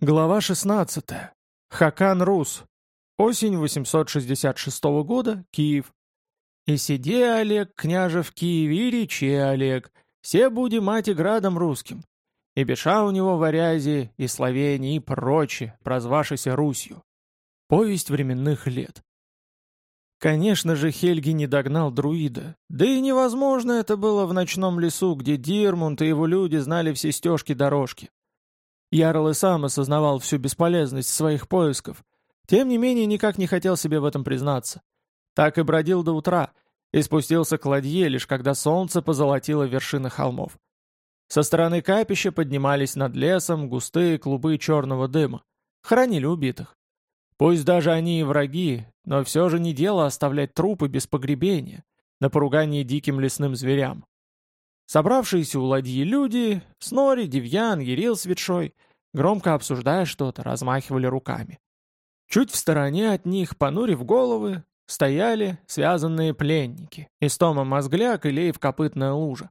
Глава 16. Хакан Рус. Осень 866 года. Киев. «И сиди, Олег, княже в Киеве, и речи, Олег, все буди мать и градом русским. И беша у него в Арязе, и Словении, и прочее, прозвавшийся Русью». Повесть временных лет. Конечно же, Хельги не догнал друида. Да и невозможно это было в ночном лесу, где Дирмунд и его люди знали все стежки-дорожки. Ярл и сам осознавал всю бесполезность своих поисков. Тем не менее, никак не хотел себе в этом признаться. Так и бродил до утра, и спустился к ладье, лишь когда солнце позолотило вершины холмов. Со стороны капища поднимались над лесом густые клубы черного дыма. Хоронили убитых. Пусть даже они и враги, но все же не дело оставлять трупы без погребения, на поругание диким лесным зверям. Собравшиеся у ладьи люди, Снори, Девьян, Ерил с ветшой, громко обсуждая что-то, размахивали руками. Чуть в стороне от них, понурив головы, стояли связанные пленники. Истома мозгляк и Леев копытная лужа.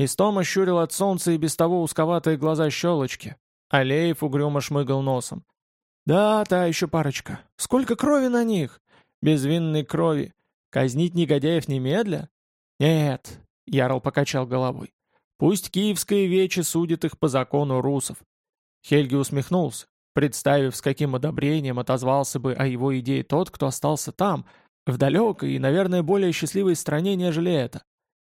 Истома щурил от солнца и без того узковатые глаза щелочки, а Леев угрюмо шмыгал носом. «Да, та еще парочка. Сколько крови на них? Безвинной крови. Казнить негодяев немедля? Нет, Ярл покачал головой. «Пусть киевское вече судит их по закону русов». Хельги усмехнулся, представив, с каким одобрением отозвался бы о его идее тот, кто остался там, в далекой и, наверное, более счастливой стране, нежели это.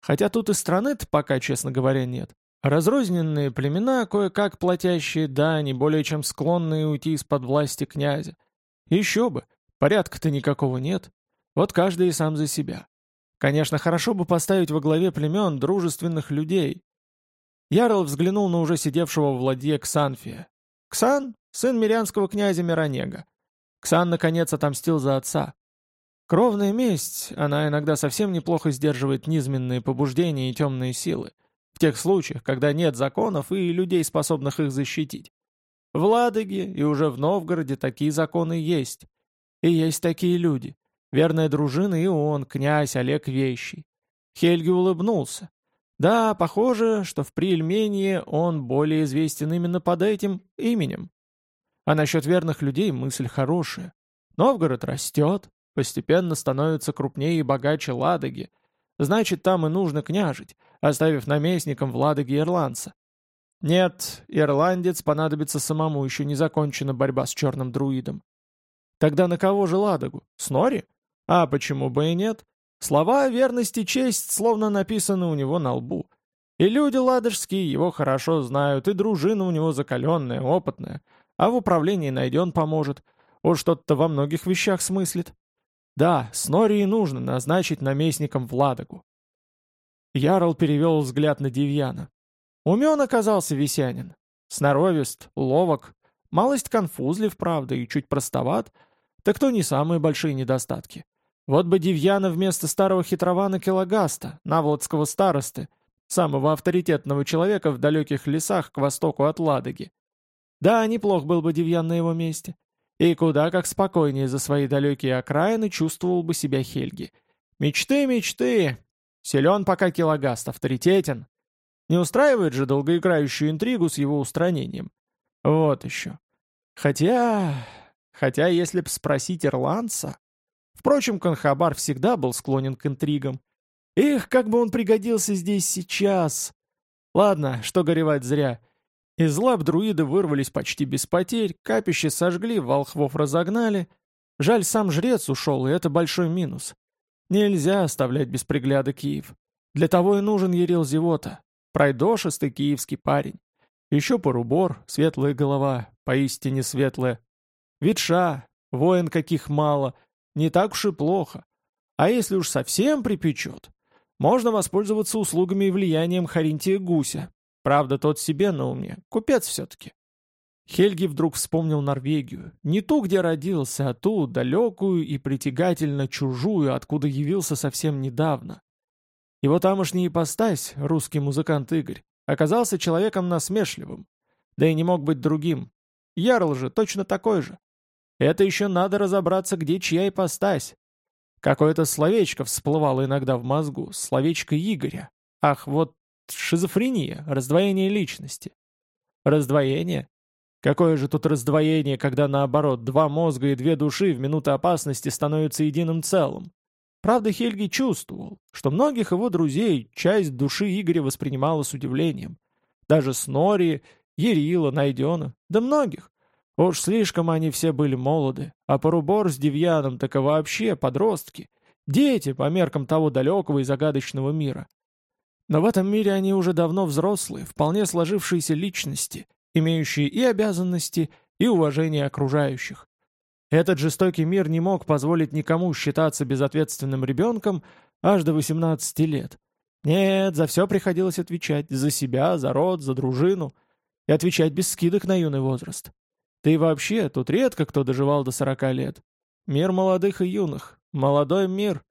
Хотя тут и страны-то пока, честно говоря, нет. Разрозненные племена, кое-как платящие дани, более чем склонные уйти из-под власти князя. Еще бы, порядка-то никакого нет. Вот каждый и сам за себя. Конечно, хорошо бы поставить во главе племен дружественных людей. Ярл взглянул на уже сидевшего в ладье Ксанфия. Ксан — сын мирянского князя Миронега. Ксан, наконец, отомстил за отца. Кровная месть, она иногда совсем неплохо сдерживает низменные побуждения и темные силы, в тех случаях, когда нет законов и людей, способных их защитить. В Ладоге и уже в Новгороде такие законы есть. И есть такие люди. Верная дружина и он, князь Олег Вещий. Хельги улыбнулся. Да, похоже, что в Приельмении он более известен именно под этим именем. А насчет верных людей мысль хорошая. Новгород растет, постепенно становится крупнее и богаче Ладоги. Значит, там и нужно княжить, оставив наместником в Ладоге ирландца. Нет, ирландец понадобится самому, еще не закончена борьба с черным друидом. Тогда на кого же Ладогу? Снори? А почему бы и нет? Слова верности честь словно написаны у него на лбу. И люди ладожские его хорошо знают, и дружина у него закаленная, опытная. А в управлении найден поможет. Он что-то во многих вещах смыслит. Да, Снори и нужно назначить наместником Владогу. Ярл перевел взгляд на Девьяна. Умен оказался весянин. Сноровист, ловок, малость конфузлив, правда, и чуть простоват, так то не самые большие недостатки. Вот бы Девьяна вместо старого хитрована Килогаста, наводского старосты, самого авторитетного человека в далеких лесах к востоку от Ладоги. Да, неплох был бы Девьян на его месте. И куда как спокойнее за свои далекие окраины чувствовал бы себя Хельги. Мечты, мечты! Силен пока Килогаст, авторитетен. Не устраивает же долгоиграющую интригу с его устранением. Вот еще. Хотя... Хотя, если б спросить ирландца... Впрочем, Конхабар всегда был склонен к интригам. Эх, как бы он пригодился здесь сейчас! Ладно, что горевать зря. Из лап друиды вырвались почти без потерь, капище сожгли, волхвов разогнали. Жаль, сам жрец ушел, и это большой минус. Нельзя оставлять без пригляда Киев. Для того и нужен Ерил Зевота. Пройдошистый киевский парень. Еще порубор, светлая голова, поистине светлая. Ветша, воин каких мало — не так уж и плохо. А если уж совсем припечет, можно воспользоваться услугами и влиянием Харинтия Гуся. Правда, тот себе на уме, купец все-таки. Хельги вдруг вспомнил Норвегию. Не ту, где родился, а ту, далекую и притягательно чужую, откуда явился совсем недавно. Его тамошний ипостась, русский музыкант Игорь, оказался человеком насмешливым. Да и не мог быть другим. Ярл же точно такой же. Это еще надо разобраться, где чья ипостась. Какое-то словечко всплывало иногда в мозгу, словечко Игоря. Ах, вот шизофрения, раздвоение личности. Раздвоение? Какое же тут раздвоение, когда наоборот, два мозга и две души в минуты опасности становятся единым целым. Правда, Хельги чувствовал, что многих его друзей часть души Игоря воспринимала с удивлением. Даже Снори, Ерила, Найдена, да многих. Уж слишком они все были молоды, а Порубор с Девьяном так и вообще подростки. Дети по меркам того далекого и загадочного мира. Но в этом мире они уже давно взрослые, вполне сложившиеся личности, имеющие и обязанности, и уважение окружающих. Этот жестокий мир не мог позволить никому считаться безответственным ребенком аж до 18 лет. Нет, за все приходилось отвечать, за себя, за род, за дружину, и отвечать без скидок на юный возраст. Да и вообще, тут редко кто доживал до 40 лет. Мир молодых и юных, молодой мир.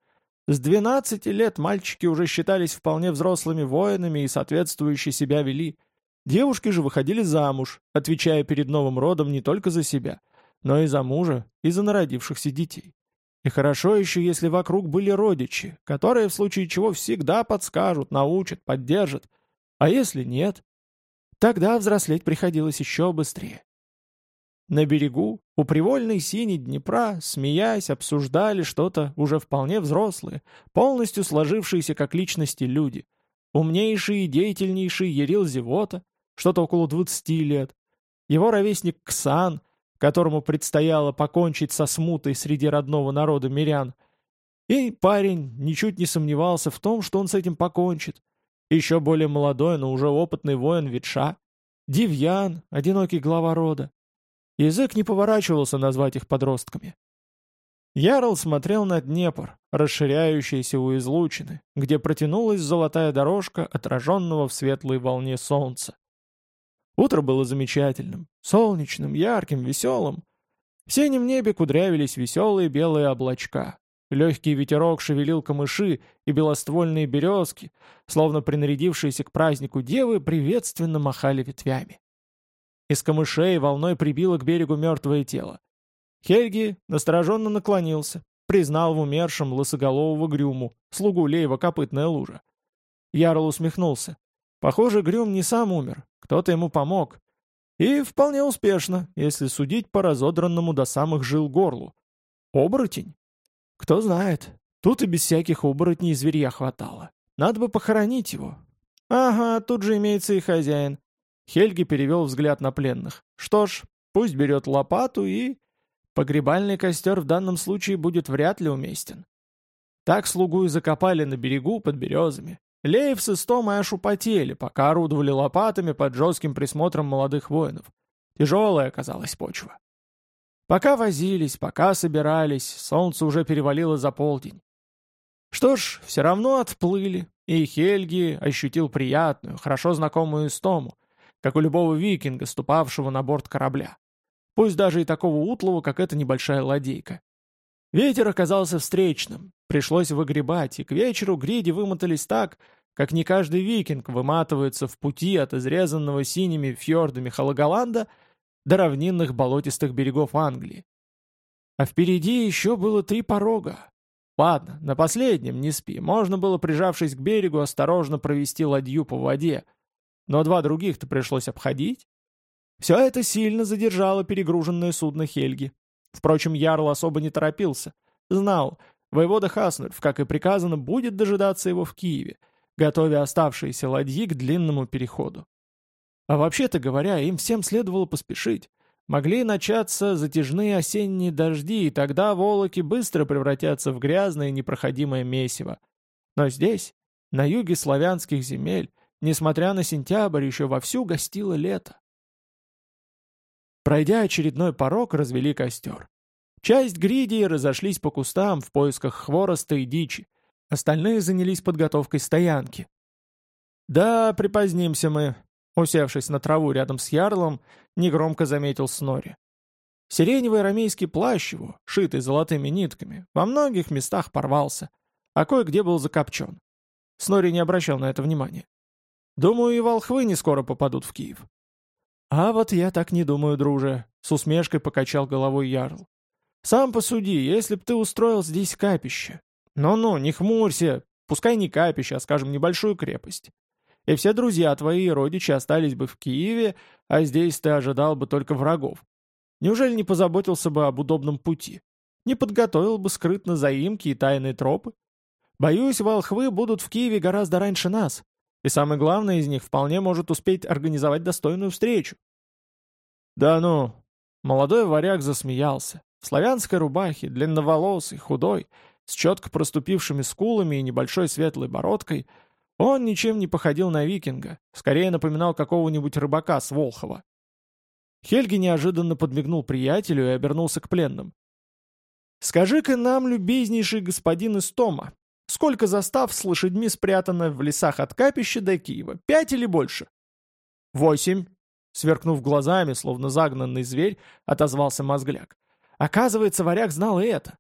С 12 лет мальчики уже считались вполне взрослыми воинами и соответствующие себя вели. Девушки же выходили замуж, отвечая перед новым родом не только за себя — но и за мужа, и за народившихся детей. И хорошо еще, если вокруг были родичи, которые в случае чего всегда подскажут, научат, поддержат. А если нет, тогда взрослеть приходилось еще быстрее. На берегу, у привольной синей Днепра, смеясь, обсуждали что-то уже вполне взрослые, полностью сложившиеся как личности люди. Умнейший и деятельнейший Ерил Зевота, что-то около 20 лет, его ровесник Ксан, которому предстояло покончить со смутой среди родного народа мирян. И парень ничуть не сомневался в том, что он с этим покончит. Еще более молодой, но уже опытный воин Ветша. Дивьян, одинокий глава рода. Язык не поворачивался назвать их подростками. Ярл смотрел на Днепр, расширяющийся у излучины, где протянулась золотая дорожка отраженного в светлой волне солнца. Утро было замечательным, солнечным, ярким, веселым. В синем небе кудрявились веселые белые облачка. Легкий ветерок шевелил камыши и белоствольные березки, словно принарядившиеся к празднику девы, приветственно махали ветвями. Из камышей волной прибило к берегу мертвое тело. Хельги настороженно наклонился, признал в умершем лысоголового Грюму, слугу Лейва копытная лужа. Ярл усмехнулся. Похоже, Грюм не сам умер, кто-то ему помог. И вполне успешно, если судить по разодранному до самых жил горлу. Оборотень? Кто знает. Тут и без всяких оборотней зверья хватало. Надо бы похоронить его. Ага, тут же имеется и хозяин. Хельги перевел взгляд на пленных. Что ж, пусть берет лопату и... Погребальный костер в данном случае будет вряд ли уместен. Так слугу и закопали на берегу под березами. Леев с Истомой аж употели, пока орудовали лопатами под жестким присмотром молодых воинов. Тяжелая оказалась почва. Пока возились, пока собирались, солнце уже перевалило за полдень. Что ж, все равно отплыли, и Хельги ощутил приятную, хорошо знакомую истому, как у любого викинга, ступавшего на борт корабля. Пусть даже и такого утлого, как эта небольшая ладейка. Ветер оказался встречным, пришлось выгребать, и к вечеру гриди вымотались так, как не каждый викинг выматывается в пути от изрезанного синими фьордами Халагаланда до равнинных болотистых берегов Англии. А впереди еще было три порога. Ладно, на последнем не спи, можно было, прижавшись к берегу, осторожно провести ладью по воде, но два других-то пришлось обходить. Все это сильно задержало перегруженное судно Хельги. Впрочем, Ярл особо не торопился. Знал, воевода Хаснульф, как и приказано, будет дожидаться его в Киеве, готовя оставшиеся ладьи к длинному переходу. А вообще-то говоря, им всем следовало поспешить. Могли начаться затяжные осенние дожди, и тогда волоки быстро превратятся в грязное непроходимое месиво. Но здесь, на юге славянских земель, несмотря на сентябрь, еще вовсю гостило лето. Пройдя очередной порог, развели костер. Часть гридей разошлись по кустам в поисках хвороста и дичи, остальные занялись подготовкой стоянки. «Да, припозднимся мы», — усевшись на траву рядом с ярлом, негромко заметил Снори. Сиреневый рамейский плащ его, шитый золотыми нитками, во многих местах порвался, а кое-где был закопчен. Снори не обращал на это внимания. «Думаю, и волхвы не скоро попадут в Киев». «А вот я так не думаю, друже», — с усмешкой покачал головой Ярл. «Сам посуди, если б ты устроил здесь капище. Ну-ну, не хмурься, пускай не капище, а, скажем, небольшую крепость. и все друзья твои и родичи остались бы в Киеве, а здесь ты ожидал бы только врагов. Неужели не позаботился бы об удобном пути? Не подготовил бы скрытно заимки и тайные тропы? Боюсь, волхвы будут в Киеве гораздо раньше нас, и самый главный из них вполне может успеть организовать достойную встречу. Да ну, молодой варяг засмеялся. В славянской рубахе, длинноволосый, худой, с четко проступившими скулами и небольшой светлой бородкой, он ничем не походил на викинга, скорее напоминал какого-нибудь рыбака с Волхова. Хельги неожиданно подмигнул приятелю и обернулся к пленным. «Скажи-ка нам, любезнейший господин из Тома, сколько застав с лошадьми спрятано в лесах от Капища до Киева? Пять или больше?» «Восемь», — сверкнув глазами, словно загнанный зверь, отозвался мозгляк. «Оказывается, варяг знал и это».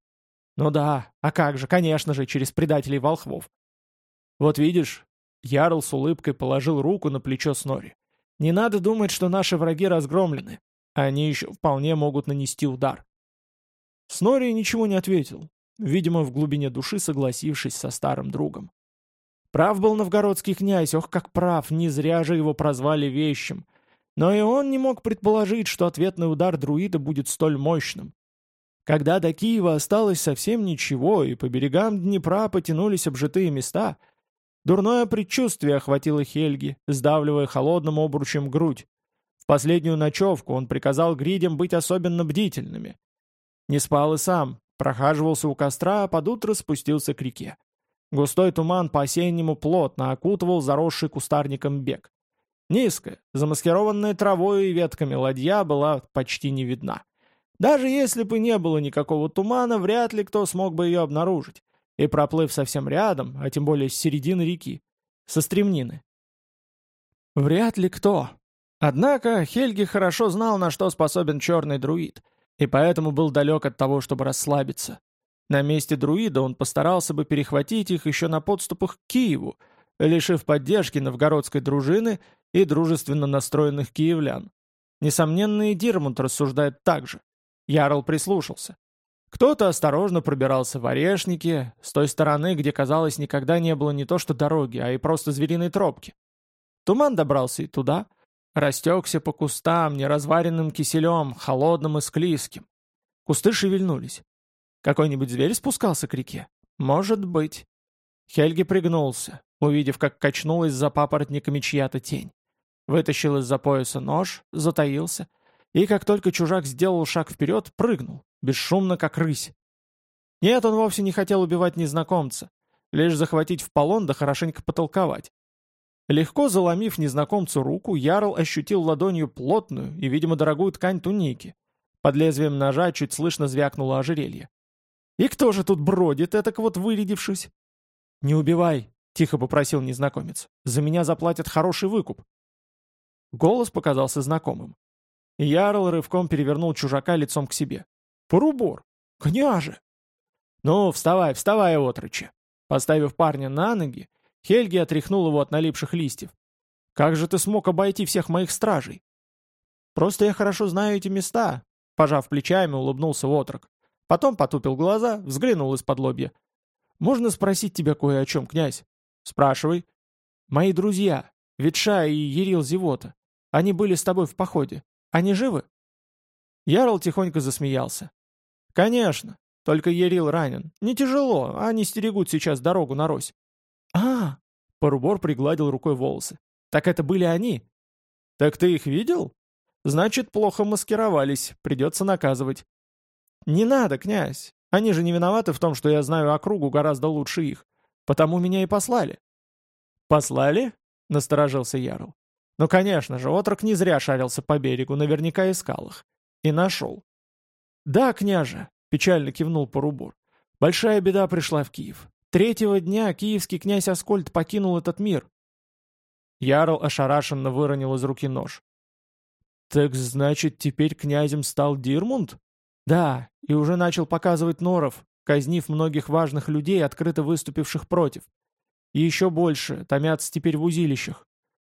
«Ну да, а как же, конечно же, через предателей волхвов». «Вот видишь», — Ярл с улыбкой положил руку на плечо Снори. «Не надо думать, что наши враги разгромлены. Они еще вполне могут нанести удар». Снори ничего не ответил, видимо, в глубине души согласившись со старым другом. Прав был новгородский князь, ох, как прав, не зря же его прозвали вещим. Но и он не мог предположить, что ответный удар друида будет столь мощным. Когда до Киева осталось совсем ничего, и по берегам Днепра потянулись обжитые места, дурное предчувствие охватило Хельги, сдавливая холодным обручем грудь. В последнюю ночевку он приказал гридям быть особенно бдительными. Не спал и сам, прохаживался у костра, а под утро спустился к реке. Густой туман по-осеннему плотно окутывал заросший кустарником бег. Низкая, замаскированная травой и ветками ладья была почти не видна. Даже если бы не было никакого тумана, вряд ли кто смог бы ее обнаружить. И проплыв совсем рядом, а тем более с середины реки, со стремнины. Вряд ли кто. Однако Хельги хорошо знал, на что способен черный друид — и поэтому был далек от того, чтобы расслабиться. На месте друида он постарался бы перехватить их еще на подступах к Киеву, лишив поддержки новгородской дружины и дружественно настроенных киевлян. Несомненно, и Дирмунд рассуждает так же. Ярл прислушался. Кто-то осторожно пробирался в Орешники, с той стороны, где, казалось, никогда не было не то что дороги, а и просто звериной тропки. Туман добрался и туда, Растекся по кустам неразваренным киселем, холодным и склизким. Кусты шевельнулись. Какой-нибудь зверь спускался к реке? Может быть. Хельги пригнулся, увидев, как качнулась за папоротниками чья-то тень. Вытащил из-за пояса нож, затаился, и как только чужак сделал шаг вперед, прыгнул, бесшумно, как рысь. Нет, он вовсе не хотел убивать незнакомца, лишь захватить в полон да хорошенько потолковать. Легко заломив незнакомцу руку, Ярл ощутил ладонью плотную и, видимо, дорогую ткань туники. Под лезвием ножа чуть слышно звякнуло ожерелье. «И кто же тут бродит, этак вот вырядившись?» «Не убивай», — тихо попросил незнакомец. «За меня заплатят хороший выкуп». Голос показался знакомым. Ярл рывком перевернул чужака лицом к себе. «Порубор! Княже!» «Ну, вставай, вставай, отрочи!» Поставив парня на ноги, Хельги отряхнул его от налипших листьев. «Как же ты смог обойти всех моих стражей?» «Просто я хорошо знаю эти места», — пожав плечами, улыбнулся отрок. Потом потупил глаза, взглянул из-под лобья. «Можно спросить тебя кое о чем, князь?» «Спрашивай». «Мои друзья, Ветша и Ерил Зевота, они были с тобой в походе. Они живы?» Ярл тихонько засмеялся. «Конечно, только Ерил ранен. Не тяжело, они стерегут сейчас дорогу на Рось. «А!» — Порубор пригладил рукой волосы. «Так это были они?» «Так ты их видел?» «Значит, плохо маскировались, придется наказывать». «Не надо, князь. Они же не виноваты в том, что я знаю округу гораздо лучше их. Потому меня и послали». «Послали?» — насторожился Ярл. «Ну, конечно же, отрок не зря шарился по берегу, наверняка искал их. И нашел». «Да, княже», — печально кивнул Порубор. «Большая беда пришла в Киев. Третьего дня киевский князь Аскольд покинул этот мир. Ярл ошарашенно выронил из руки нож. «Так значит, теперь князем стал Дирмунд?» «Да, и уже начал показывать норов, казнив многих важных людей, открыто выступивших против. И еще больше, томятся теперь в узилищах.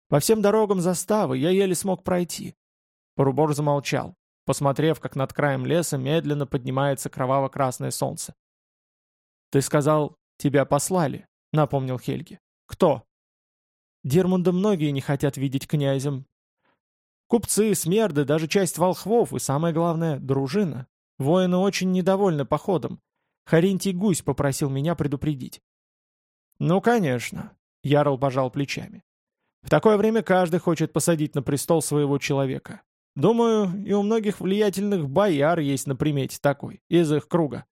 По всем дорогам заставы я еле смог пройти». Порубор замолчал, посмотрев, как над краем леса медленно поднимается кроваво-красное солнце. «Ты сказал, «Тебя послали», — напомнил Хельги. «Кто?» Дирмунда многие не хотят видеть князем. Купцы, смерды, даже часть волхвов и, самое главное, дружина. Воины очень недовольны походом. Харинтий Гусь попросил меня предупредить. «Ну, конечно», — Ярл пожал плечами. «В такое время каждый хочет посадить на престол своего человека. Думаю, и у многих влиятельных бояр есть на примете такой, из их круга».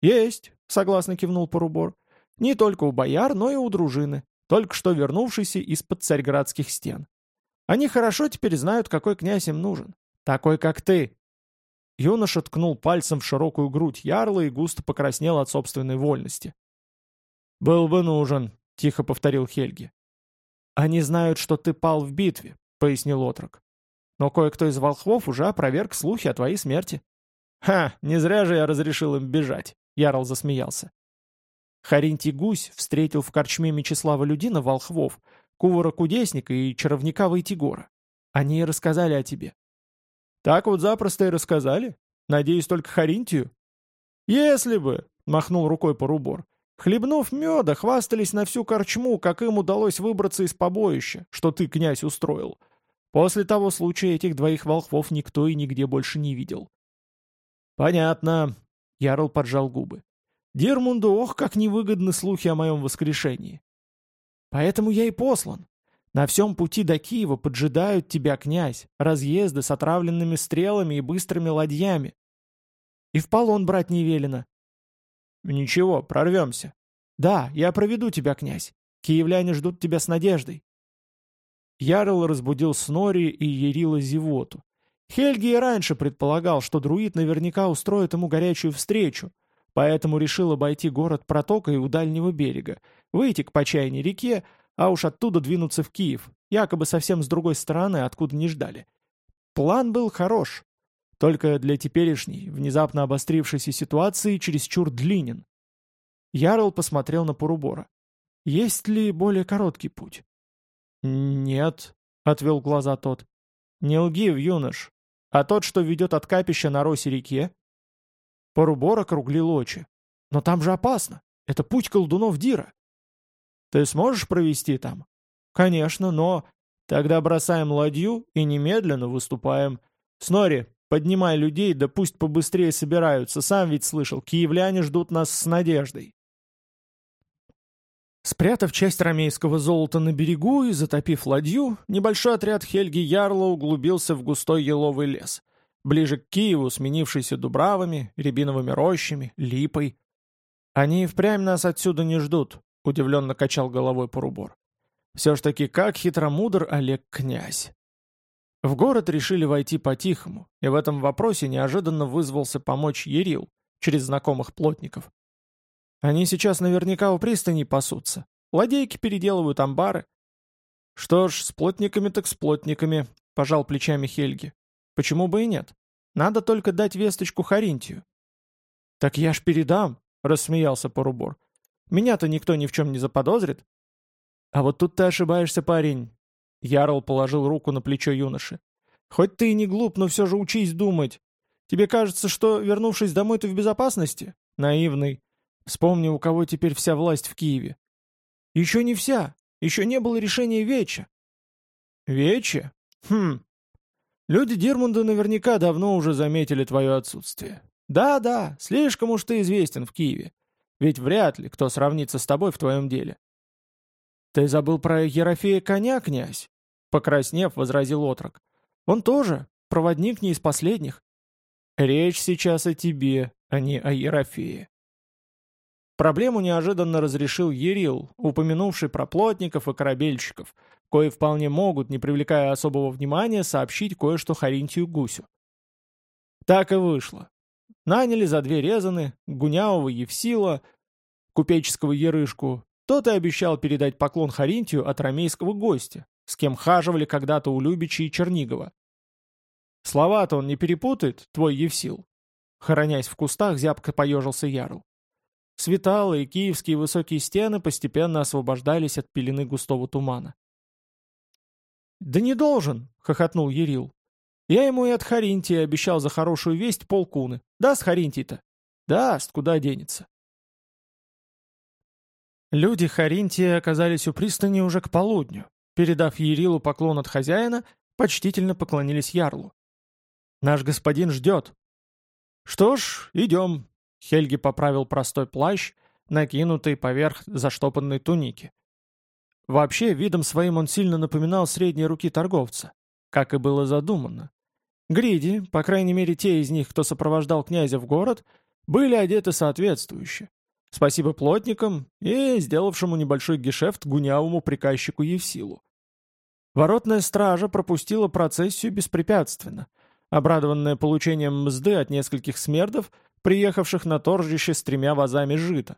«Есть», — согласно кивнул Порубор. «Не только у бояр, но и у дружины, только что вернувшейся из-под царьградских стен. Они хорошо теперь знают, какой князь им нужен. Такой, как ты». Юноша ткнул пальцем в широкую грудь ярла и густо покраснел от собственной вольности. «Был бы нужен», — тихо повторил Хельги. «Они знают, что ты пал в битве», — пояснил отрок. «Но кое-кто из волхвов уже опроверг слухи о твоей смерти». «Ха, не зря же я разрешил им бежать», — Ярл засмеялся. Харинтий Гусь встретил в корчме Мечислава Людина волхвов, кувара-кудесника и чаровника Войтигора. Они и рассказали о тебе. Так вот запросто и рассказали? Надеюсь, только Харинтию? Если бы, махнул рукой Порубор. Хлебнув меда, хвастались на всю корчму, как им удалось выбраться из побоища, что ты, князь, устроил. После того случая этих двоих волхвов никто и нигде больше не видел. «Понятно», — Ярл поджал губы. «Дирмунду, ох, как невыгодны слухи о моем воскрешении. Поэтому я и послан. На всем пути до Киева поджидают тебя, князь, разъезды с отравленными стрелами и быстрыми ладьями. И в полон брать не велено. Ничего, прорвемся. Да, я проведу тебя, князь. Киевляне ждут тебя с надеждой. Ярл разбудил Снори и Ярила зевоту. Хельги и раньше предполагал, что друид наверняка устроит ему горячую встречу, поэтому решил обойти город протокой у дальнего берега, выйти к почайной реке, а уж оттуда двинуться в Киев, якобы совсем с другой стороны, откуда не ждали. План был хорош, только для теперешней, внезапно обострившейся ситуации чересчур длинен. Ярл посмотрел на Порубора. «Есть ли более короткий путь?» «Нет», — отвел глаза тот. «Не лги, юнош. А тот, что ведет от капища на росе реке?» Порубор округлил очи. «Но там же опасно. Это путь колдунов Дира. Ты сможешь провести там? Конечно, но... Тогда бросаем ладью и немедленно выступаем. Снори, поднимай людей, да пусть побыстрее собираются. Сам ведь слышал, киевляне ждут нас с надеждой. Спрятав часть ромейского золота на берегу и затопив ладью, небольшой отряд Хельги Ярла углубился в густой еловый лес, ближе к Киеву, сменившийся дубравами, рябиновыми рощами, липой. Они и впрямь нас отсюда не ждут, — удивленно качал головой Порубор. «Все ж таки, как хитромудр Олег князь!» В город решили войти по-тихому, и в этом вопросе неожиданно вызвался помочь Ерил через знакомых плотников. Они сейчас наверняка у пристани пасутся, ладейки переделывают амбары. «Что ж, с плотниками так с плотниками», — пожал плечами Хельги. «Почему бы и нет? Надо только дать весточку Харинтию». «Так я ж передам», — рассмеялся Порубор. Меня-то никто ни в чем не заподозрит. А вот тут ты ошибаешься, парень. Ярл положил руку на плечо юноши. Хоть ты и не глуп, но все же учись думать. Тебе кажется, что, вернувшись домой, ты в безопасности? Наивный. Вспомни, у кого теперь вся власть в Киеве. Еще не вся. Еще не было решения Веча. Вече? Хм. Люди Дирмунда наверняка давно уже заметили твое отсутствие. Да-да, слишком уж ты известен в Киеве. Ведь вряд ли кто сравнится с тобой в твоем деле. «Ты забыл про Ерофея коня, князь?» Покраснев, возразил отрок. «Он тоже, проводник не из последних. Речь сейчас о тебе, а не о Ерофее». Проблему неожиданно разрешил Ерил, упомянувший про плотников и корабельщиков, кои вполне могут, не привлекая особого внимания, сообщить кое-что Харинтию Гусю. Так и вышло. Наняли за две резаны, Гунявого Евсила, купеческого Ерышку. Тот и обещал передать поклон Харинтию от ромейского гостя, с кем хаживали когда-то у Любича и Чернигова. Слова-то он не перепутает, твой Евсил. Хоронясь в кустах, зябко поежился Ярл. Светало, и киевские высокие стены постепенно освобождались от пелены густого тумана. «Да не должен!» — хохотнул Ярил. Я ему и от Харинтия обещал за хорошую весть полкуны. Даст Харинтий-то? Даст, куда денется. Люди Харинтия оказались у пристани уже к полудню. Передав Ерилу поклон от хозяина, почтительно поклонились Ярлу. «Наш господин ждет». «Что ж, идем», — Хельги поправил простой плащ, накинутый поверх заштопанной туники. Вообще, видом своим он сильно напоминал средней руки торговца, как и было задумано. Гриди, по крайней мере те из них, кто сопровождал князя в город, были одеты соответствующе. Спасибо плотникам и сделавшему небольшой гешефт гунявому приказчику Евсилу. Воротная стража пропустила процессию беспрепятственно, обрадованная получением мзды от нескольких смердов, приехавших на торжище с тремя вазами жита.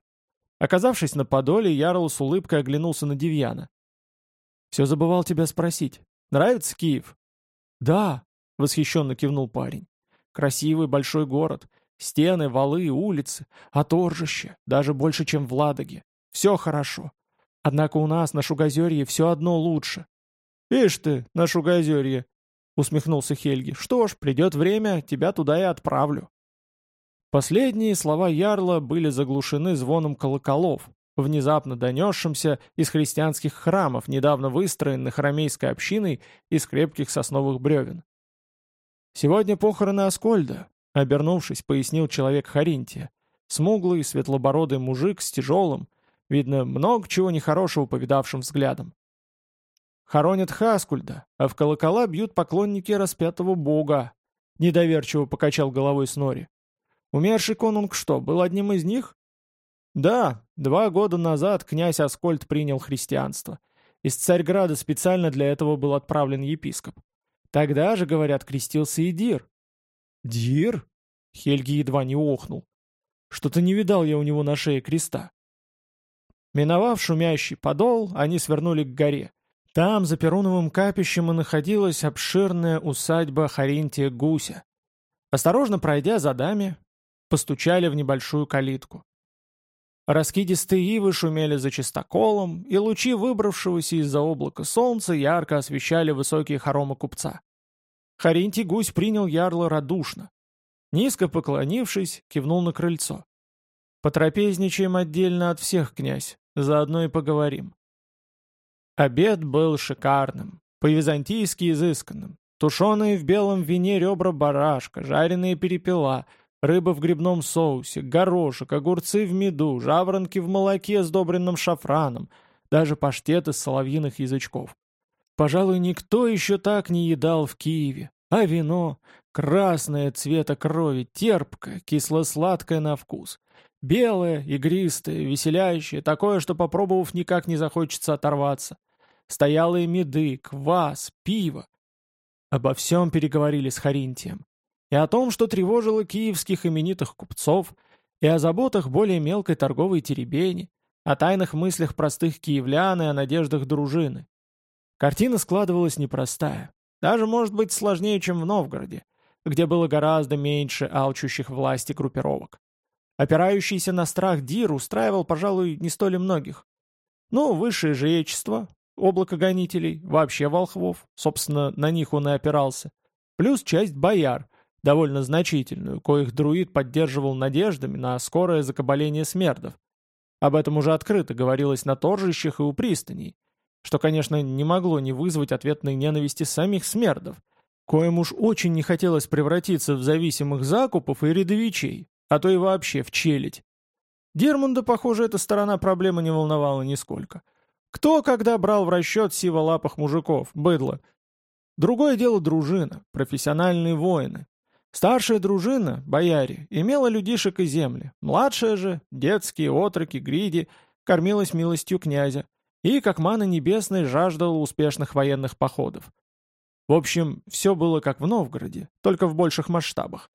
Оказавшись на подоле, Ярл с улыбкой оглянулся на Девьяна. «Все забывал тебя спросить. Нравится Киев?» «Да», — восхищенно кивнул парень. «Красивый большой город. Стены, валы, улицы, а торжище, даже больше, чем в Ладоге. Все хорошо. Однако у нас на Шугозерье все одно лучше. «Ишь ты, на Шугозерье!» — усмехнулся Хельги. «Что ж, придет время, тебя туда и отправлю». Последние слова Ярла были заглушены звоном колоколов, внезапно донесшимся из христианских храмов, недавно выстроенных ромейской общиной из крепких сосновых бревен. Сегодня похороны Аскольда, Обернувшись, пояснил человек Харинтия. Смуглый, светлобородый мужик с тяжелым, видно, много чего нехорошего повидавшим взглядом. Хоронят Хаскульда, а в колокола бьют поклонники распятого бога. Недоверчиво покачал головой Снори. Умерший конунг что, был одним из них? Да, два года назад князь Аскольд принял христианство. Из Царьграда специально для этого был отправлен епископ. Тогда же, говорят, крестился и Дир. «Дир?» Хельги едва не охнул. «Что-то не видал я у него на шее креста». Миновав шумящий Подол, они свернули к горе. Там, за Перуновым капищем, и находилась обширная усадьба Харинтия Гуся. Осторожно пройдя за дами, постучали в небольшую калитку. Раскидистые ивы шумели за чистоколом, и лучи выбравшегося из-за облака солнца ярко освещали высокие хоромы купца. Харинтий гусь принял ярла радушно. Низко поклонившись, кивнул на крыльцо. «Потрапезничаем отдельно от всех, князь, заодно и поговорим». Обед был шикарным, по-византийски изысканным. Тушеные в белом вине ребра барашка, жареные перепела, рыба в грибном соусе, горошек, огурцы в меду, жаворонки в молоке, сдобренном шафраном, даже паштет из соловьиных язычков. Пожалуй, никто еще так не едал в Киеве. А вино? Красное цвета крови, терпкое, кисло-сладкое на вкус. Белое, игристое, веселящее, такое, что попробовав никак не захочется оторваться. Стоялые меды, квас, пиво. Обо всем переговорили с Харинтием. И о том, что тревожило киевских именитых купцов, и о заботах более мелкой торговой теребени, о тайных мыслях простых киевлян и о надеждах дружины. Картина складывалась непростая. Даже, может быть, сложнее, чем в Новгороде, где было гораздо меньше алчущих власти группировок. Опирающийся на страх Дир устраивал, пожалуй, не столь многих. Ну, высшее жречество, облако гонителей, вообще волхвов, собственно, на них он и опирался, плюс часть бояр, довольно значительную, коих друид поддерживал надеждами на скорое закабаление смердов. Об этом уже открыто говорилось на торжищах и у пристаней, что, конечно, не могло не вызвать ответной ненависти самих смердов, коим уж очень не хотелось превратиться в зависимых закупов и рядовичей, а то и вообще в челядь. Дермунда, похоже, эта сторона проблемы не волновала нисколько. Кто когда брал в расчет сиволапых мужиков, быдло? Другое дело дружина, профессиональные воины. Старшая дружина, бояре, имела людишек и земли. Младшая же, детские, отроки, гриди, кормилась милостью князя и, как мана небесной, жаждал успешных военных походов. В общем, все было как в Новгороде, только в больших масштабах.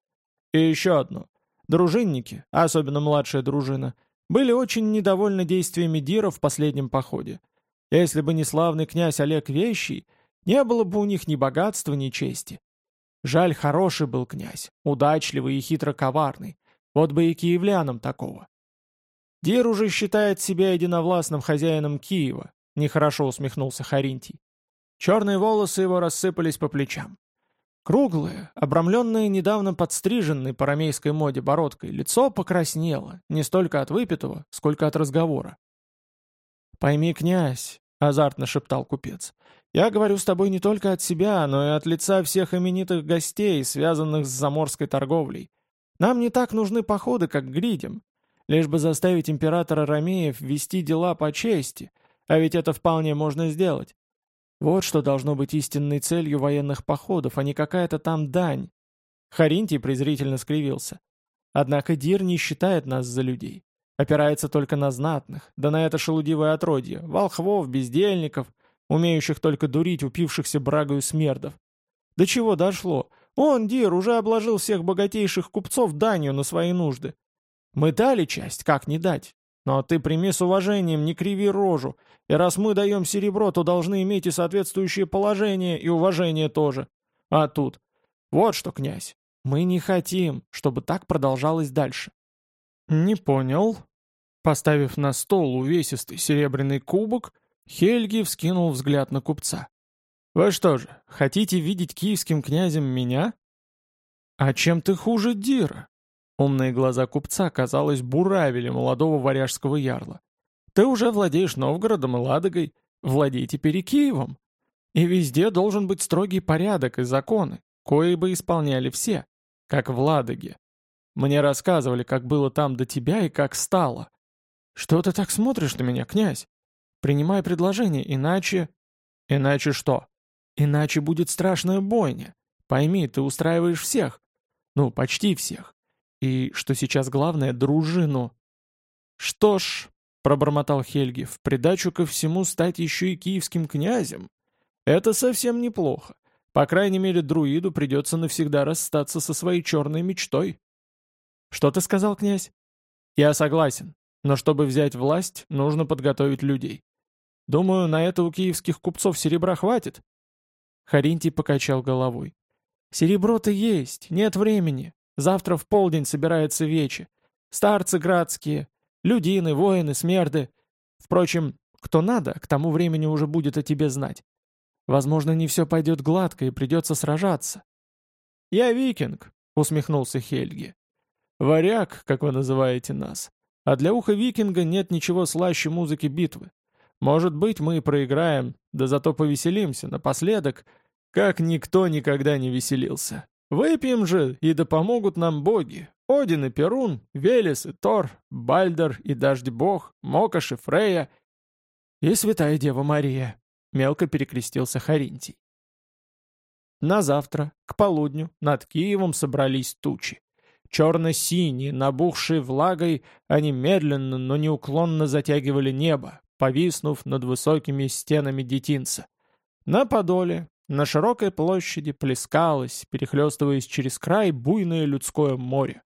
И еще одно. Дружинники, а особенно младшая дружина, были очень недовольны действиями Дира в последнем походе. Если бы не славный князь Олег Вещий, не было бы у них ни богатства, ни чести. Жаль, хороший был князь, удачливый и хитро коварный. Вот бы и киевлянам такого. Дир уже считает себя единовластным хозяином Киева, нехорошо усмехнулся Харинтий. Черные волосы его рассыпались по плечам. Круглое, обрамленное недавно подстриженной по ромейской моде бородкой, лицо покраснело, не столько от выпитого, сколько от разговора. «Пойми, князь», — азартно шептал купец, — «я говорю с тобой не только от себя, но и от лица всех именитых гостей, связанных с заморской торговлей. Нам не так нужны походы, как гридям. Лишь бы заставить императора Ромеев вести дела по чести, а ведь это вполне можно сделать. Вот что должно быть истинной целью военных походов, а не какая-то там дань. Харинтий презрительно скривился. Однако Дир не считает нас за людей. Опирается только на знатных, да на это шелудивое отродье, волхвов, бездельников, умеющих только дурить упившихся брагою смердов. До чего дошло? Он, Дир, уже обложил всех богатейших купцов данью на свои нужды. Мы дали часть, как не дать? Но ты прими с уважением, не криви рожу, и раз мы даем серебро, то должны иметь и соответствующее положение, и уважение тоже. А тут, вот что, князь, мы не хотим, чтобы так продолжалось дальше. «Не понял». Поставив на стол увесистый серебряный кубок, Хельги вскинул взгляд на купца. «Вы что же, хотите видеть киевским князем меня?» «А чем ты хуже Дира?» Умные глаза купца, казалось, буравили молодого варяжского ярла. «Ты уже владеешь Новгородом и Ладогой, владей теперь и Киевом. И везде должен быть строгий порядок и законы, кои бы исполняли все, как в Ладоге. Мне рассказывали, как было там до тебя и как стало. Что ты так смотришь на меня, князь? Принимай предложение, иначе... Иначе что? Иначе будет страшная бойня. Пойми, ты устраиваешь всех. Ну, почти всех. И, что сейчас главное, дружину. Что ж, пробормотал Хельги, в придачу ко всему стать еще и киевским князем. Это совсем неплохо. По крайней мере, друиду придется навсегда расстаться со своей черной мечтой. «Что ты сказал, князь?» «Я согласен, но чтобы взять власть, нужно подготовить людей. Думаю, на это у киевских купцов серебра хватит». Харинтий покачал головой. «Серебро-то есть, нет времени. Завтра в полдень собирается вече. Старцы градские, людины, воины, смерды. Впрочем, кто надо, к тому времени уже будет о тебе знать. Возможно, не все пойдет гладко и придется сражаться». «Я викинг», — усмехнулся Хельги. Варяг, как вы называете нас. А для уха викинга нет ничего слаще музыки битвы. Может быть, мы и проиграем, да зато повеселимся напоследок, как никто никогда не веселился. Выпьем же, и да помогут нам боги. Один и Перун, Велес и Тор, Бальдер и Дождь Бог, Мокаш и Фрея и Святая Дева Мария. Мелко перекрестился Харинтий. На завтра, к полудню, над Киевом собрались тучи. Черно-синие, набухшие влагой, они медленно, но неуклонно затягивали небо, повиснув над высокими стенами детинца. На Подоле, на широкой площади плескалось, перехлестываясь через край, буйное людское море.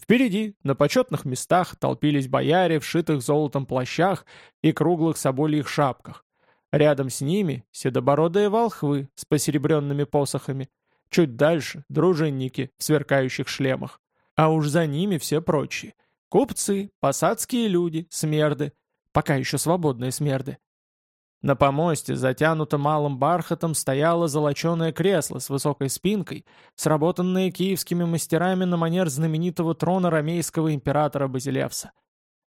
Впереди, на почетных местах, толпились бояре в шитых золотом плащах и круглых собольих шапках. Рядом с ними седобородые волхвы с посеребренными посохами. Чуть дальше — дружинники в сверкающих шлемах. А уж за ними все прочие. Купцы, посадские люди, смерды. Пока еще свободные смерды. На помосте, затянуто малым бархатом, стояло золоченое кресло с высокой спинкой, сработанное киевскими мастерами на манер знаменитого трона ромейского императора Базилевса.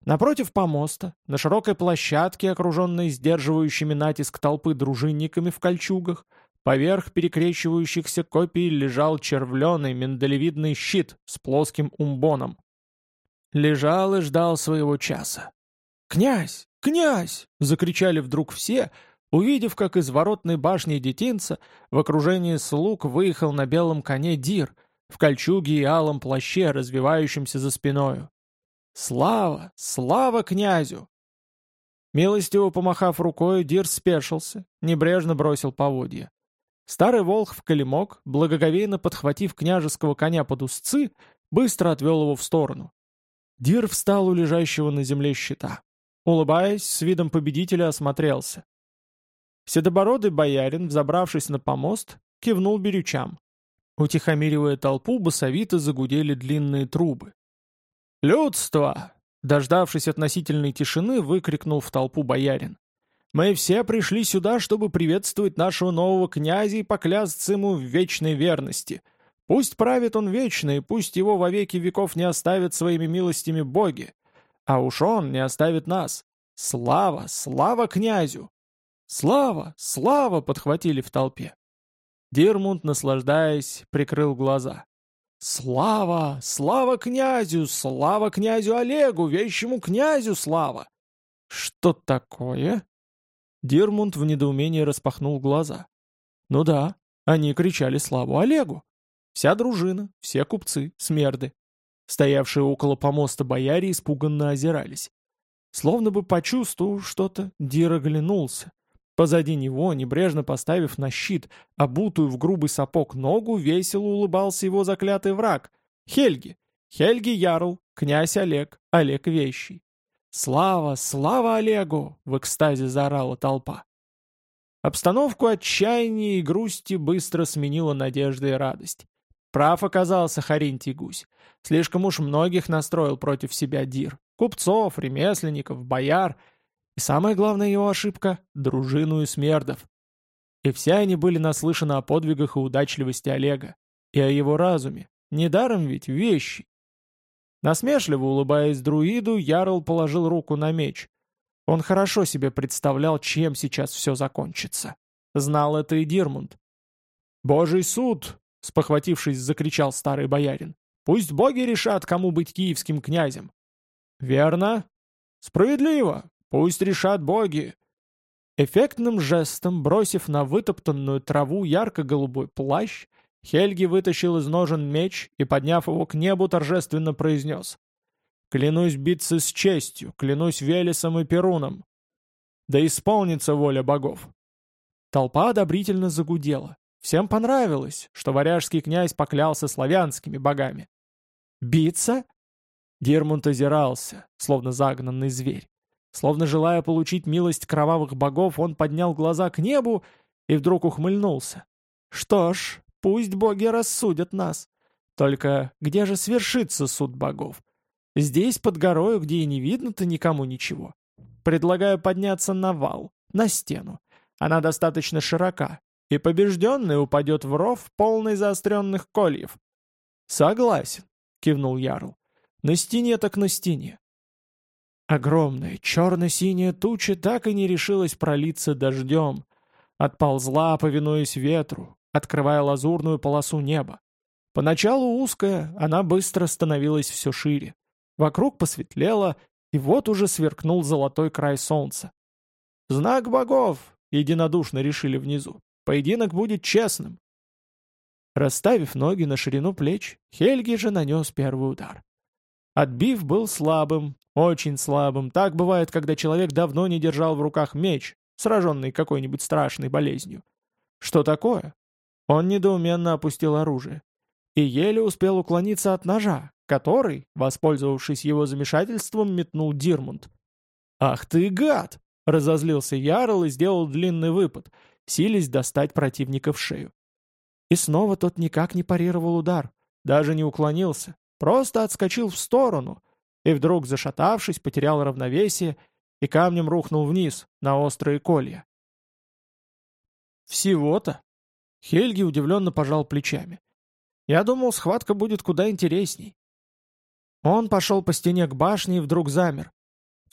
Напротив помоста, на широкой площадке, окруженной сдерживающими натиск толпы дружинниками в кольчугах, Поверх перекрещивающихся копий лежал червленый миндалевидный щит с плоским умбоном. Лежал и ждал своего часа. «Князь! Князь!» — закричали вдруг все, увидев, как из воротной башни детинца в окружении слуг выехал на белом коне Дир, в кольчуге и алом плаще, развевающемся за спиною. «Слава! Слава князю!» Милостиво помахав рукой, Дир спешился, небрежно бросил поводья. Старый волхв в колемок, благоговейно подхватив княжеского коня под узцы, быстро отвел его в сторону. Дир встал у лежащего на земле щита. Улыбаясь, с видом победителя осмотрелся. Седобородый боярин, взобравшись на помост, кивнул берючам. Утихомиривая толпу, басовито загудели длинные трубы. «Людство!» Дождавшись относительной тишины, выкрикнул в толпу боярин. Мы все пришли сюда, чтобы приветствовать нашего нового князя и поклясться ему в вечной верности. Пусть правит он вечно, и пусть его во веки веков не оставят своими милостями боги. А уж он не оставит нас. «Слава! Слава князю!» «Слава! Слава!» — подхватили в толпе. Дирмунд, наслаждаясь, прикрыл глаза. «Слава! Слава князю! Слава князю Олегу! Вещему князю слава!» «Что такое?» Дирмунд в недоумении распахнул глаза. «Ну да, они кричали славу Олегу. Вся дружина, все купцы, смерды. Стоявшие около помоста бояре испуганно озирались. Словно бы почувствовав что-то, Дир оглянулся. Позади него, небрежно поставив на щит, обутую в грубый сапог ногу, весело улыбался его заклятый враг — Хельги. Хельги Ярл, князь Олег, Олег Вещий. «Слава, слава Олегу!» — в экстазе заорала толпа. Обстановку отчаяния и грусти быстро сменила надежда и радость. Прав оказался Харинтий Гусь. Слишком уж многих настроил против себя Дир. Купцов, ремесленников, бояр. И самая главная его ошибка — дружину и смердов. И все они были наслышаны о подвигах и удачливости Олега. И о его разуме. Недаром ведь Вещий. Насмешливо улыбаясь друиду, Ярл положил руку на меч. Он хорошо себе представлял, чем сейчас все закончится. Знал это и Дирмунд. «Божий суд!» — спохватившись, закричал старый боярин. «Пусть боги решат, кому быть киевским князем!» «Верно!» «Справедливо! Пусть решат боги!» Эффектным жестом, бросив на вытоптанную траву ярко-голубой плащ, Хельги вытащил из ножен меч и, подняв его к небу, торжественно произнес. «Клянусь биться с честью, клянусь Велесом и Перуном. Да исполнится воля богов!» Толпа одобрительно загудела. Всем понравилось, что варяжский князь поклялся славянскими богами. «Биться?» Дирмунд озирался, словно загнанный зверь. Словно желая получить милость кровавых богов, он поднял глаза к небу и вдруг ухмыльнулся. «Что ж, пусть боги рассудят нас. Только где же свершится суд богов? Здесь, под горою, где и не видно-то никому ничего. Предлагаю подняться на вал, на стену. Она достаточно широка, и побежденный упадет в ров, полный заостренных кольев. «Согласен», — кивнул Ярл. «На стене так на стене». Огромная черно-синяя туча так и не решилась пролиться дождем. Отползла, повинуясь ветру, открывая лазурную полосу неба. Поначалу узкая, она быстро становилась все шире. Вокруг посветлело, и вот уже сверкнул золотой край солнца. «Знак богов!» — единодушно решили внизу. «Поединок будет честным!» Расставив ноги на ширину плеч, Хельги же нанес первый удар. Отбив был слабым, очень слабым. Так бывает, когда человек давно не держал в руках меч, сраженный какой-нибудь страшной болезнью. Что такое? Он недоуменно опустил оружие. И еле успел уклониться от ножа, который, воспользовавшись его замешательством, метнул Дирмунд. «Ах ты гад!» — разозлился Ярл и сделал длинный выпад, силясь достать противника в шею. И снова тот никак не парировал удар, даже не уклонился, просто отскочил в сторону, и вдруг, зашатавшись, потерял равновесие и камнем рухнул вниз, на острые колья. «Всего-то?» Хельги удивленно пожал плечами. «Я думал, схватка будет куда интересней. Он пошел по стене к башне и вдруг замер.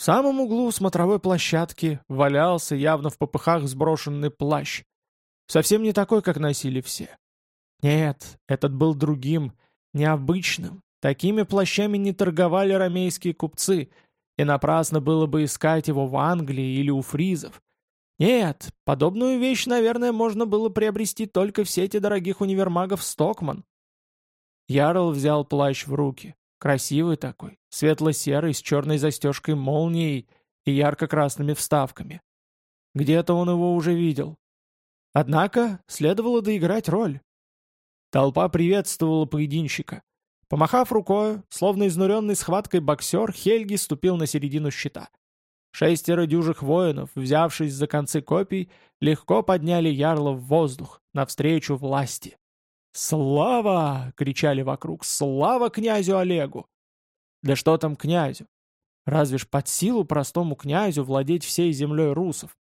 В самом углу смотровой площадки валялся явно в попыхах сброшенный плащ. Совсем не такой, как носили все. Нет, этот был другим, необычным. Такими плащами не торговали ромейские купцы, и напрасно было бы искать его в Англии или у фризов. Нет, подобную вещь, наверное, можно было приобрести только в сети дорогих универмагов Стокман. Ярл взял плащ в руки. Красивый такой, светло-серый, с черной застежкой молнией и ярко-красными вставками. Где-то он его уже видел. Однако следовало доиграть роль. Толпа приветствовала поединщика. Помахав рукой, словно изнуренный схваткой боксер, Хельги ступил на середину щита. Шестеро дюжих воинов, взявшись за концы копий, легко подняли ярла в воздух, навстречу власти. «Слава!» — кричали вокруг. «Слава князю Олегу!» Да что там князю? Разве ж под силу простому князю владеть всей землей русов?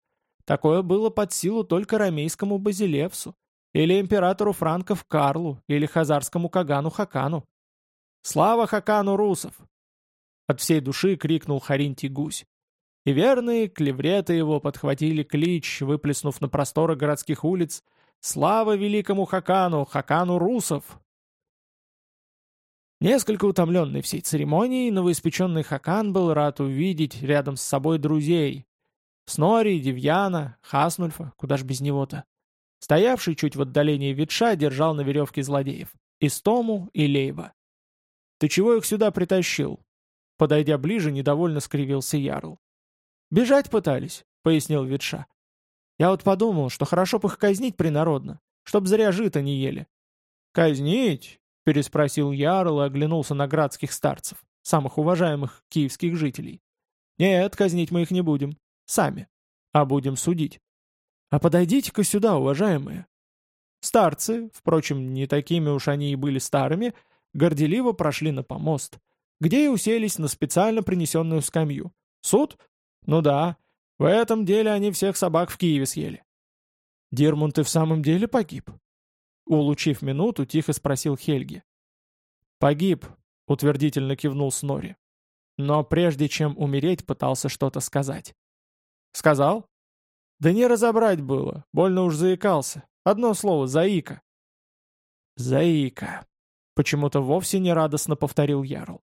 Такое было под силу только рамейскому Базилевсу, или императору франков Карлу, или хазарскому Кагану Хакану. «Слава Хакану русов!» От всей души крикнул Харинтий гусь. и верные клевреты его подхватили клич, выплеснув на просторы городских улиц «Слава великому Хакану, Хакану русов!» Несколько утомленный всей церемонией, новоиспеченный Хакан был рад увидеть рядом с собой друзей. Снори, Девьяна, Хаснульфа, куда ж без него-то. Стоявший чуть в отдалении ветша держал на веревке злодеев. Истому и Лейва. «Ты чего их сюда притащил?» Подойдя ближе, недовольно скривился Ярл. «Бежать пытались», — пояснил ветша. «Я вот подумал, что хорошо бы их казнить принародно, чтоб зря жито не ели». «Казнить?» — переспросил Ярл и оглянулся на градских старцев, самых уважаемых киевских жителей. «Нет, казнить мы их не будем. Сами. А будем судить. А подойдите-ка сюда, уважаемые». Старцы, впрочем, не такими уж они и были старыми, горделиво прошли на помост, где и уселись на специально принесенную скамью. Суд? Ну да, в этом деле они всех собак в Киеве съели. Дирмунд и в самом деле погиб. Улучив минуту, тихо спросил Хельги. «Погиб», — утвердительно кивнул Снори. Но прежде чем умереть, пытался что-то сказать. «Сказал?» «Да не разобрать было, больно уж заикался. Одно слово — заика». «Заика», — почему-то вовсе не радостно повторил Ярл.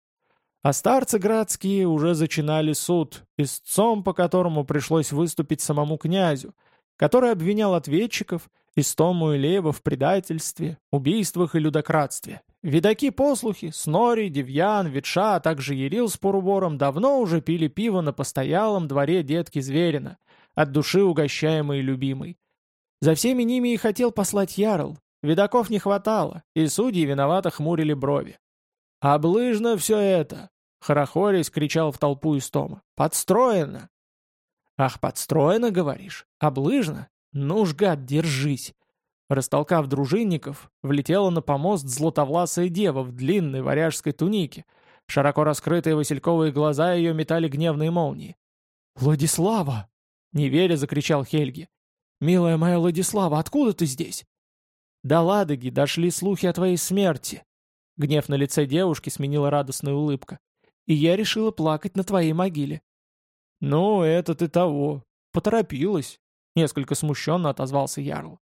А старцы градские уже зачинали суд, истцом по которому пришлось выступить самому князю, который обвинял ответчиков, Истому и Лева в предательстве, убийствах и людократстве. Видаки-послухи, Снори, Девьян, Ветша, а также Ерил с Порубором давно уже пили пиво на постоялом дворе детки Зверина, от души угощаемый и любимый. За всеми ними и хотел послать Ярл, видаков не хватало, и судьи виновато хмурили брови. «Облыжно все это!» — хорохорясь кричал в толпу Истома. «Подстроено!» «Ах, подстроено, говоришь? Облыжно? Ну ж, гад, держись!» Растолкав дружинников, влетела на помост златовласая дева в длинной варяжской тунике. Широко раскрытые васильковые глаза ее метали гневные молнии. «Владислава!» — неверя закричал Хельги. «Милая моя Владислава, откуда ты здесь?» «До Ладоги дошли слухи о твоей смерти». Гнев на лице девушки сменила радостная улыбка. «И я решила плакать на твоей могиле». «Ну, это ты того. Поторопилась», — несколько смущенно отозвался Ярл.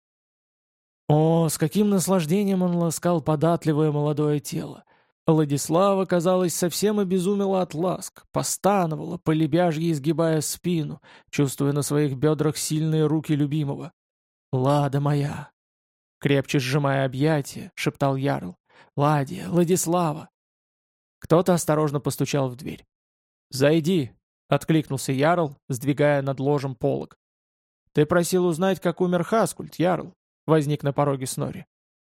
О, с каким наслаждением он ласкал податливое молодое тело. Владислава, казалось, совсем обезумела от ласк, постановала, полебяжье изгибая спину, чувствуя на своих бедрах сильные руки любимого. «Лада моя!» Крепче сжимая объятия, шептал Ярл. «Ладия, Владислава!» Кто-то осторожно постучал в дверь. «Зайди!» — откликнулся Ярл, сдвигая над ложем полог. «Ты просил узнать, как умер Хаскульт, Ярл?» — возник на пороге Снори.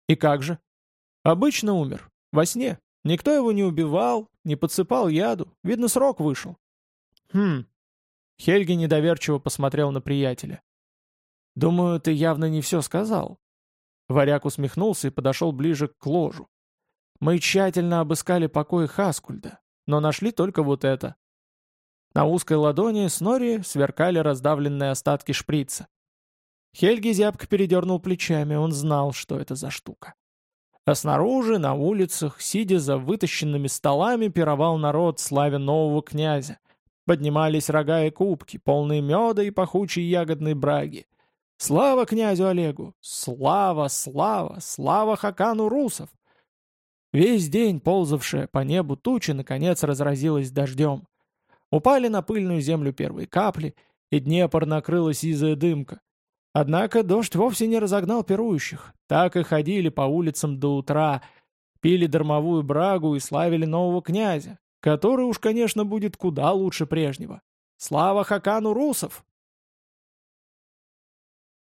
«И как же?» «Обычно умер. Во сне. Никто его не убивал, не подсыпал яду. Видно, срок вышел. Хм. Хельги недоверчиво посмотрел на приятеля. «Думаю, ты явно не все сказал». Варяг усмехнулся и подошел ближе к ложу. «Мы тщательно обыскали покои Хаскульда, но нашли только вот это». На узкой ладони Снори сверкали раздавленные остатки шприца. Хельги зябко передернул плечами, он знал, что это за штука. А снаружи, на улицах, сидя за вытащенными столами, пировал народ славе нового князя. Поднимались рога и кубки, полные меда и пахучей ягодной браги. Слава князю Олегу! Слава, слава, слава Хакану Русов! Весь день ползавшая по небу туча наконец разразилась дождем. Упали на пыльную землю первые капли, и Днепр накрыла сизая дымка. Однако дождь вовсе не разогнал пирующих. Так и ходили по улицам до утра, пили дармовую брагу и славили нового князя, который уж, конечно, будет куда лучше прежнего. Слава Хакану Русов!